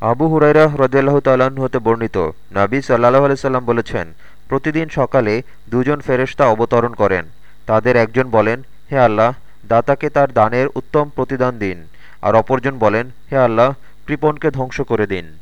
আবু হুরাইরা হ্রদিয়াল্লাহ তালান হতে বর্ণিত, নাবী সাল্লাহ আলাইসাল্লাম বলেছেন, প্রতিদিন সকালে দুজন ফেরেশতা অবতরণ করেন। তাদের একজন বলেন, হে আল্লাহ, দাতাকে তার দানের উত্তম প্রতিদান দিন। আর অপরজন বলেন, হে আল্লাহ, কৃপণকে ধ্বংস করে দিন।